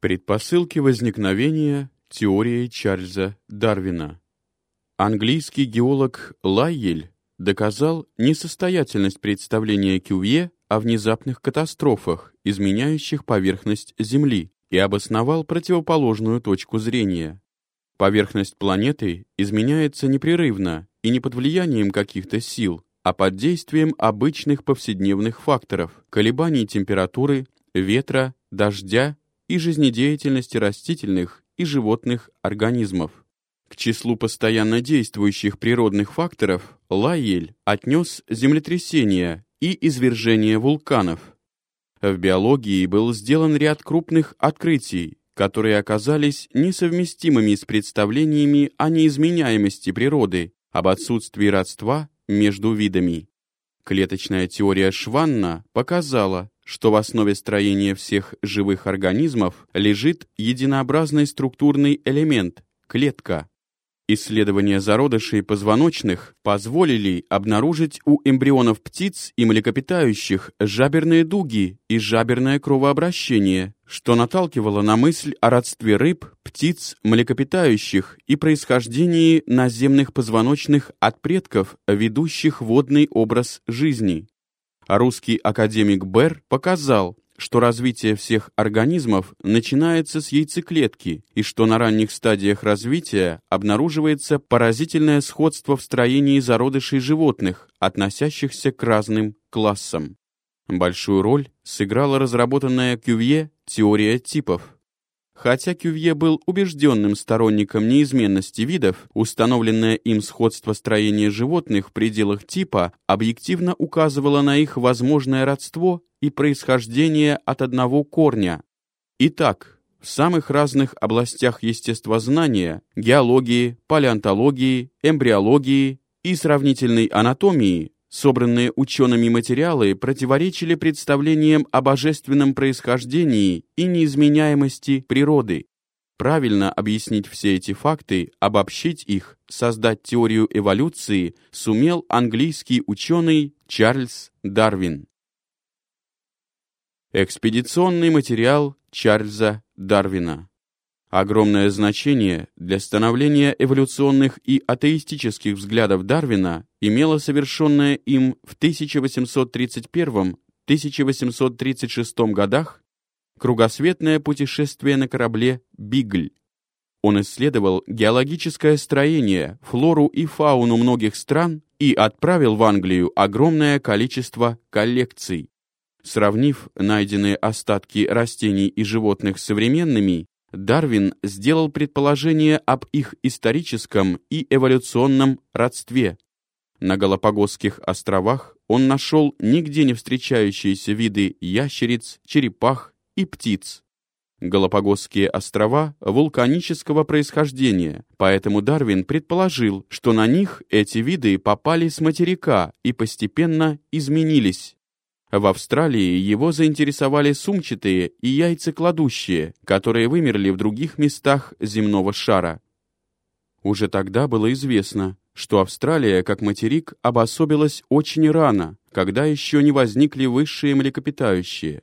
Предпосылки возникновения теории Чарльза Дарвина. Английский геолог Лайель доказал несостоятельность представления Кювье о внезапных катастрофах, изменяющих поверхность Земли, и обосновал противоположную точку зрения. Поверхность планеты изменяется непрерывно и не под влиянием каких-то сил, а под действием обычных повседневных факторов – колебаний температуры, ветра, дождя и жизнедеятельности растительных и животных организмов. К числу постоянно действующих природных факторов Лайель отнес землетрясения и извержения вулканов. В биологии был сделан ряд крупных открытий, которые оказались несовместимыми с представлениями о неизменяемости природы, об отсутствии родства между видами. Клеточная теория Шванна показала, что в основе строения всех живых организмов лежит единообразный структурный элемент – клетка. Исследования зародышей позвоночных позволили обнаружить у эмбрионов птиц и млекопитающих жаберные дуги и жаберное кровообращение, что наталкивало на мысль о родстве рыб, птиц, млекопитающих и происхождении наземных позвоночных от предков, ведущих водный образ жизни. Русский академик Берр показал, что развитие всех организмов начинается с яйцеклетки и что на ранних стадиях развития обнаруживается поразительное сходство в строении зародышей животных, относящихся к разным классам. Большую роль сыграла разработанная Кювье теория типов. Хотя Кювье был убежденным сторонником неизменности видов, установленное им сходство строения животных в пределах типа объективно указывало на их возможное родство и происхождение от одного корня. Итак, в самых разных областях естествознания, геологии, палеонтологии, эмбриологии и сравнительной анатомии Собранные учеными материалы противоречили представлениям о божественном происхождении и неизменяемости природы. Правильно объяснить все эти факты, обобщить их, создать теорию эволюции сумел английский ученый Чарльз Дарвин. Экспедиционный материал Чарльза Дарвина Огромное значение для становления эволюционных и атеистических взглядов Дарвина имело совершенное им в 1831-1836 годах кругосветное путешествие на корабле «Бигль». Он исследовал геологическое строение, флору и фауну многих стран и отправил в Англию огромное количество коллекций. Сравнив найденные остатки растений и животных с современными, Дарвин сделал предположение об их историческом и эволюционном родстве. На Галапагосских островах он нашел нигде не встречающиеся виды ящериц, черепах и птиц. Галапагосские острова вулканического происхождения, поэтому Дарвин предположил, что на них эти виды попали с материка и постепенно изменились. В Австралии его заинтересовали сумчатые и яйцекладущие, которые вымерли в других местах земного шара. Уже тогда было известно, что Австралия как материк обособилась очень рано, когда еще не возникли высшие млекопитающие.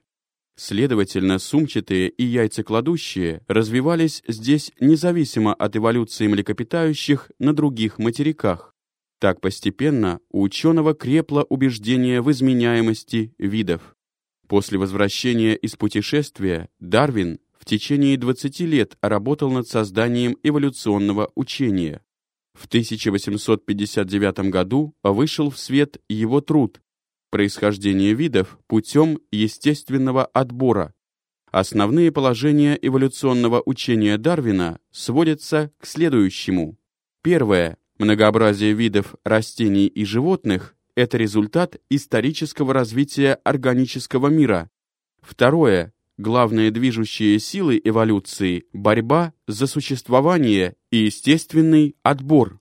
Следовательно, сумчатые и яйцекладущие развивались здесь независимо от эволюции млекопитающих на других материках. Так постепенно у ученого крепло убеждение в изменяемости видов. После возвращения из путешествия Дарвин в течение 20 лет работал над созданием эволюционного учения. В 1859 году вышел в свет его труд «Происхождение видов путем естественного отбора». Основные положения эволюционного учения Дарвина сводятся к следующему. Первое. Многообразие видов растений и животных – это результат исторического развития органического мира. Второе. Главные движущие силы эволюции – борьба за существование и естественный отбор.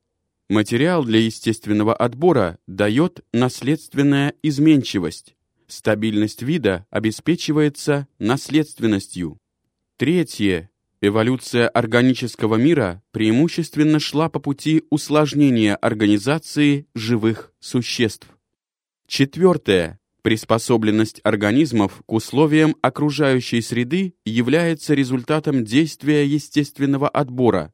Материал для естественного отбора дает наследственная изменчивость. Стабильность вида обеспечивается наследственностью. Третье. Эволюция органического мира преимущественно шла по пути усложнения организации живых существ. Четвертое. Приспособленность организмов к условиям окружающей среды является результатом действия естественного отбора.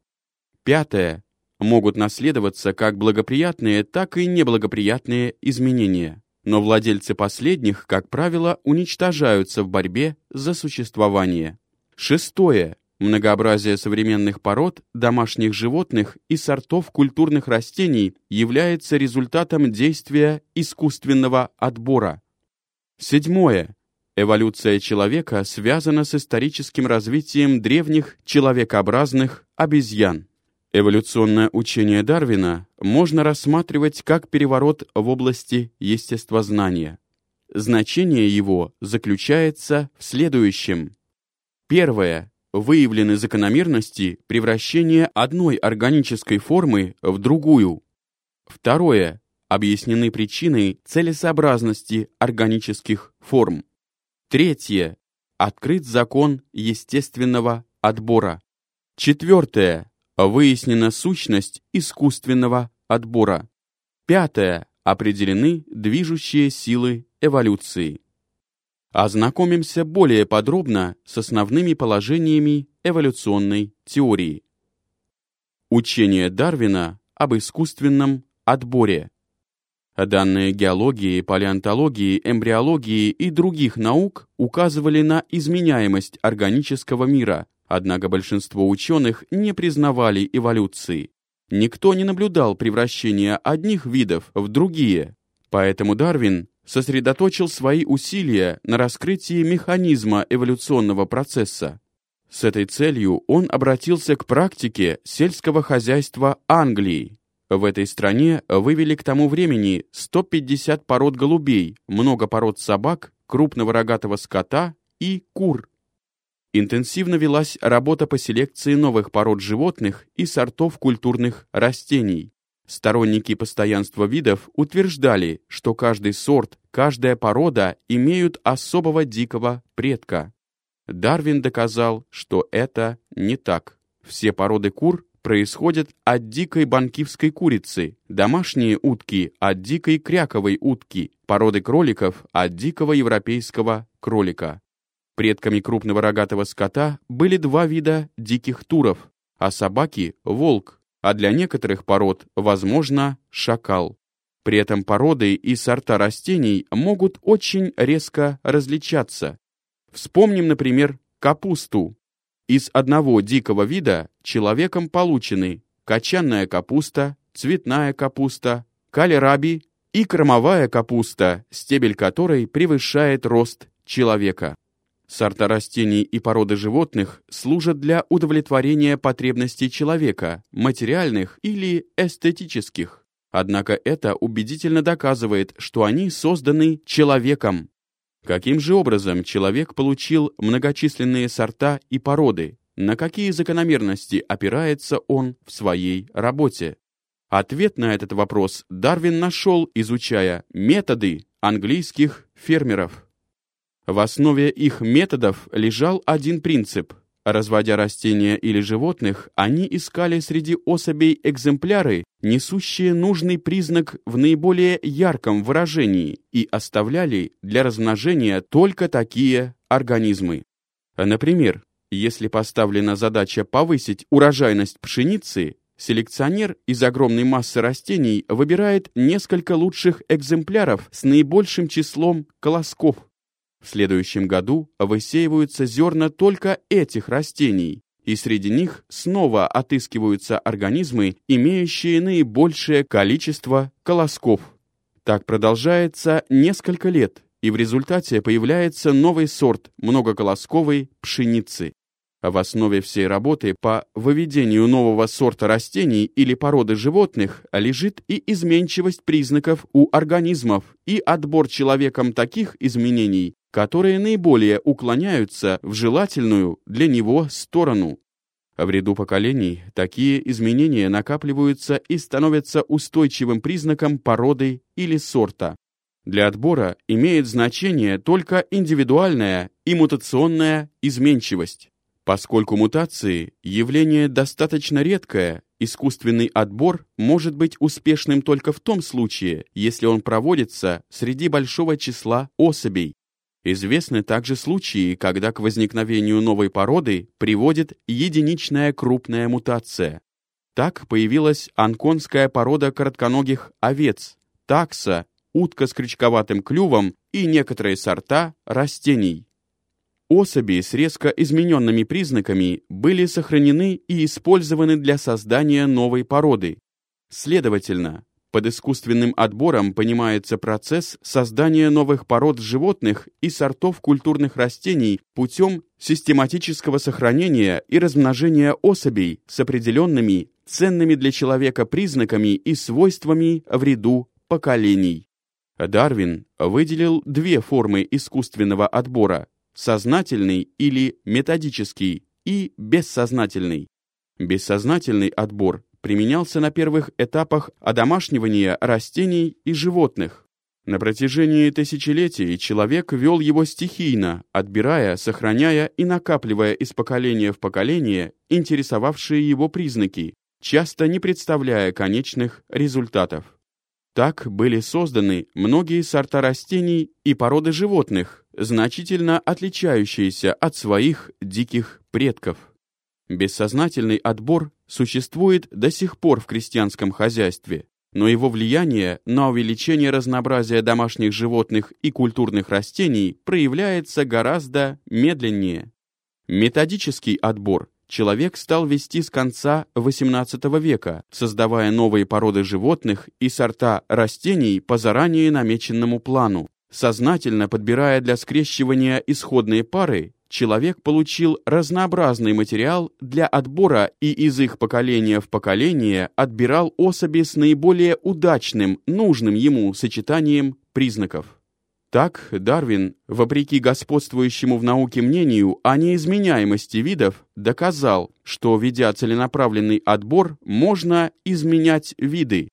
Пятое. Могут наследоваться как благоприятные, так и неблагоприятные изменения. Но владельцы последних, как правило, уничтожаются в борьбе за существование. Шестое. Многообразие современных пород, домашних животных и сортов культурных растений является результатом действия искусственного отбора. Седьмое. Эволюция человека связана с историческим развитием древних человекообразных обезьян. Эволюционное учение Дарвина можно рассматривать как переворот в области естествознания. Значение его заключается в следующем. Первое выявлены закономерности превращения одной органической формы в другую. Второе. Объяснены причины целесообразности органических форм. Третье. Открыт закон естественного отбора. Четвертое. Выяснена сущность искусственного отбора. Пятое. Определены движущие силы эволюции. Ознакомимся более подробно с основными положениями эволюционной теории. Учение Дарвина об искусственном отборе. Данные геологии, палеонтологии, эмбриологии и других наук указывали на изменяемость органического мира, однако большинство ученых не признавали эволюции. Никто не наблюдал превращения одних видов в другие, поэтому Дарвин сосредоточил свои усилия на раскрытии механизма эволюционного процесса. С этой целью он обратился к практике сельского хозяйства Англии. В этой стране вывели к тому времени 150 пород голубей, много пород собак, крупного рогатого скота и кур. Интенсивно велась работа по селекции новых пород животных и сортов культурных растений. Сторонники постоянства видов утверждали, что каждый сорт, каждая порода имеют особого дикого предка. Дарвин доказал, что это не так. Все породы кур происходят от дикой банкивской курицы, домашние утки от дикой кряковой утки, породы кроликов от дикого европейского кролика. Предками крупного рогатого скота были два вида диких туров, а собаки — волк, а для некоторых пород, возможно, шакал. При этом породы и сорта растений могут очень резко различаться. Вспомним, например, капусту. Из одного дикого вида человеком получены качанная капуста, цветная капуста, калераби и кормовая капуста, стебель которой превышает рост человека. Сорта растений и породы животных служат для удовлетворения потребностей человека, материальных или эстетических. Однако это убедительно доказывает, что они созданы человеком. Каким же образом человек получил многочисленные сорта и породы? На какие закономерности опирается он в своей работе? Ответ на этот вопрос Дарвин нашел, изучая методы английских фермеров. В основе их методов лежал один принцип. Разводя растения или животных, они искали среди особей экземпляры, несущие нужный признак в наиболее ярком выражении, и оставляли для размножения только такие организмы. Например, если поставлена задача повысить урожайность пшеницы, селекционер из огромной массы растений выбирает несколько лучших экземпляров с наибольшим числом колосков. В следующем году высеиваются зерна только этих растений, и среди них снова отыскиваются организмы, имеющие наибольшее количество колосков. Так продолжается несколько лет, и в результате появляется новый сорт многоколосковой пшеницы. В основе всей работы по выведению нового сорта растений или породы животных лежит и изменчивость признаков у организмов, и отбор человеком таких изменений, которые наиболее уклоняются в желательную для него сторону. В ряду поколений такие изменения накапливаются и становятся устойчивым признаком породы или сорта. Для отбора имеет значение только индивидуальная и мутационная изменчивость. Поскольку мутации – явление достаточно редкое, Искусственный отбор может быть успешным только в том случае, если он проводится среди большого числа особей. Известны также случаи, когда к возникновению новой породы приводит единичная крупная мутация. Так появилась анконская порода коротконогих овец, такса, утка с крючковатым клювом и некоторые сорта растений. Особи с резко измененными признаками были сохранены и использованы для создания новой породы. Следовательно, под искусственным отбором понимается процесс создания новых пород животных и сортов культурных растений путем систематического сохранения и размножения особей с определенными ценными для человека признаками и свойствами в ряду поколений. Дарвин выделил две формы искусственного отбора – сознательный или методический и бессознательный. Бессознательный отбор применялся на первых этапах одомашнивания растений и животных. На протяжении тысячелетий человек вел его стихийно, отбирая, сохраняя и накапливая из поколения в поколение интересовавшие его признаки, часто не представляя конечных результатов. Так были созданы многие сорта растений и породы животных, значительно отличающиеся от своих диких предков. Бессознательный отбор существует до сих пор в крестьянском хозяйстве, но его влияние на увеличение разнообразия домашних животных и культурных растений проявляется гораздо медленнее. Методический отбор человек стал вести с конца XVIII века, создавая новые породы животных и сорта растений по заранее намеченному плану. Сознательно подбирая для скрещивания исходные пары, человек получил разнообразный материал для отбора и из их поколения в поколение отбирал особи с наиболее удачным, нужным ему сочетанием признаков. Так Дарвин, вопреки господствующему в науке мнению о неизменяемости видов, доказал, что, ведя целенаправленный отбор, можно изменять виды.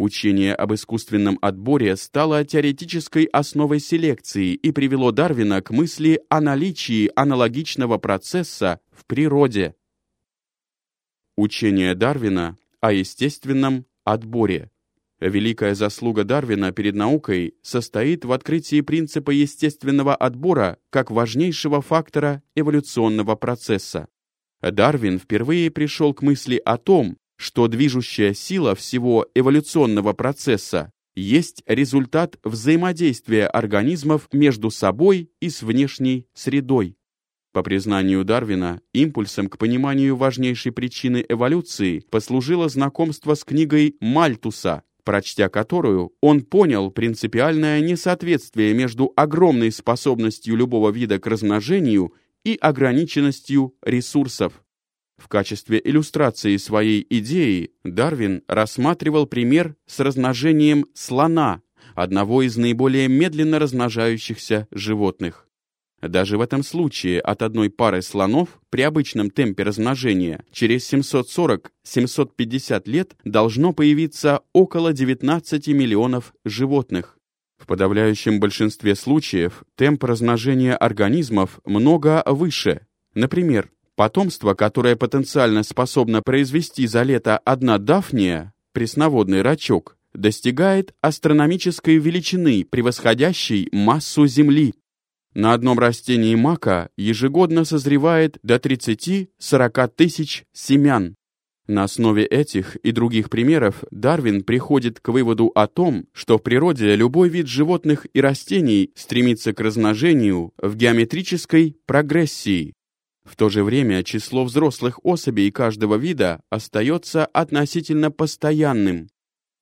Учение об искусственном отборе стало теоретической основой селекции и привело Дарвина к мысли о наличии аналогичного процесса в природе. Учение Дарвина о естественном отборе. Великая заслуга Дарвина перед наукой состоит в открытии принципа естественного отбора как важнейшего фактора эволюционного процесса. Дарвин впервые пришел к мысли о том, что движущая сила всего эволюционного процесса есть результат взаимодействия организмов между собой и с внешней средой. По признанию Дарвина, импульсом к пониманию важнейшей причины эволюции послужило знакомство с книгой Мальтуса прочтя которую, он понял принципиальное несоответствие между огромной способностью любого вида к размножению и ограниченностью ресурсов. В качестве иллюстрации своей идеи Дарвин рассматривал пример с размножением слона, одного из наиболее медленно размножающихся животных. Даже в этом случае от одной пары слонов при обычном темпе размножения через 740-750 лет должно появиться около 19 миллионов животных. В подавляющем большинстве случаев темп размножения организмов много выше. Например, потомство, которое потенциально способно произвести за лето одна дафния, пресноводный рачок, достигает астрономической величины, превосходящей массу Земли. На одном растении мака ежегодно созревает до 30-40 тысяч семян. На основе этих и других примеров Дарвин приходит к выводу о том, что в природе любой вид животных и растений стремится к размножению в геометрической прогрессии. В то же время число взрослых особей каждого вида остается относительно постоянным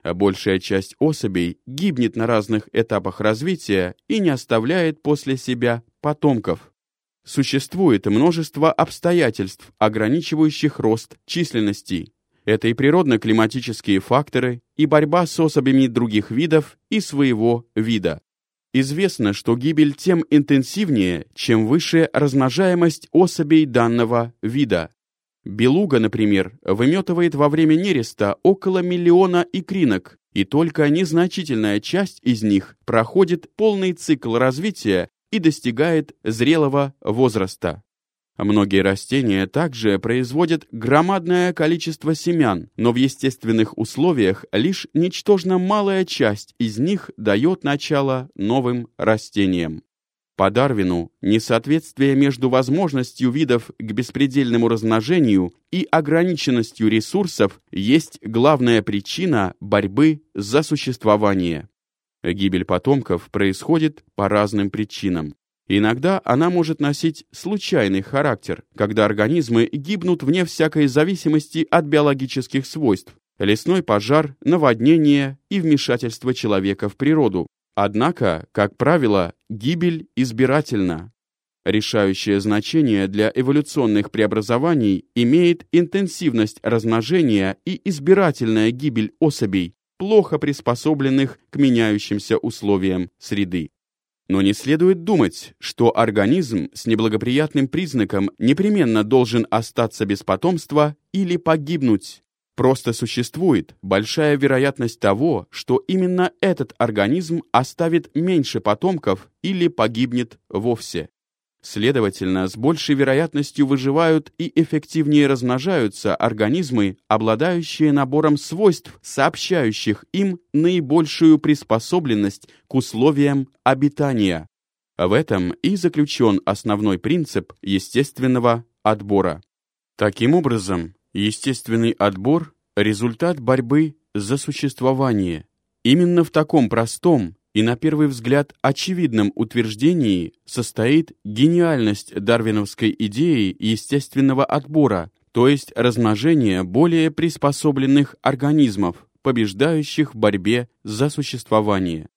а большая часть особей гибнет на разных этапах развития и не оставляет после себя потомков. Существует множество обстоятельств, ограничивающих рост численности. Это и природно-климатические факторы, и борьба с особями других видов и своего вида. Известно, что гибель тем интенсивнее, чем выше размножаемость особей данного вида. Белуга, например, выметывает во время нереста около миллиона икринок, и только незначительная часть из них проходит полный цикл развития и достигает зрелого возраста. Многие растения также производят громадное количество семян, но в естественных условиях лишь ничтожно малая часть из них дает начало новым растениям. По Дарвину, несоответствие между возможностью видов к беспредельному размножению и ограниченностью ресурсов есть главная причина борьбы за существование. Гибель потомков происходит по разным причинам. Иногда она может носить случайный характер, когда организмы гибнут вне всякой зависимости от биологических свойств, лесной пожар, наводнение и вмешательство человека в природу. Однако, как правило, гибель избирательна. Решающее значение для эволюционных преобразований имеет интенсивность размножения и избирательная гибель особей, плохо приспособленных к меняющимся условиям среды. Но не следует думать, что организм с неблагоприятным признаком непременно должен остаться без потомства или погибнуть. Просто существует большая вероятность того, что именно этот организм оставит меньше потомков или погибнет вовсе. Следовательно, с большей вероятностью выживают и эффективнее размножаются организмы, обладающие набором свойств, сообщающих им наибольшую приспособленность к условиям обитания. В этом и заключен основной принцип естественного отбора. Таким образом, естественный отбор – результат борьбы за существование. Именно в таком простом, и на первый взгляд очевидном утверждении состоит гениальность дарвиновской идеи естественного отбора, то есть размножения более приспособленных организмов, побеждающих в борьбе за существование.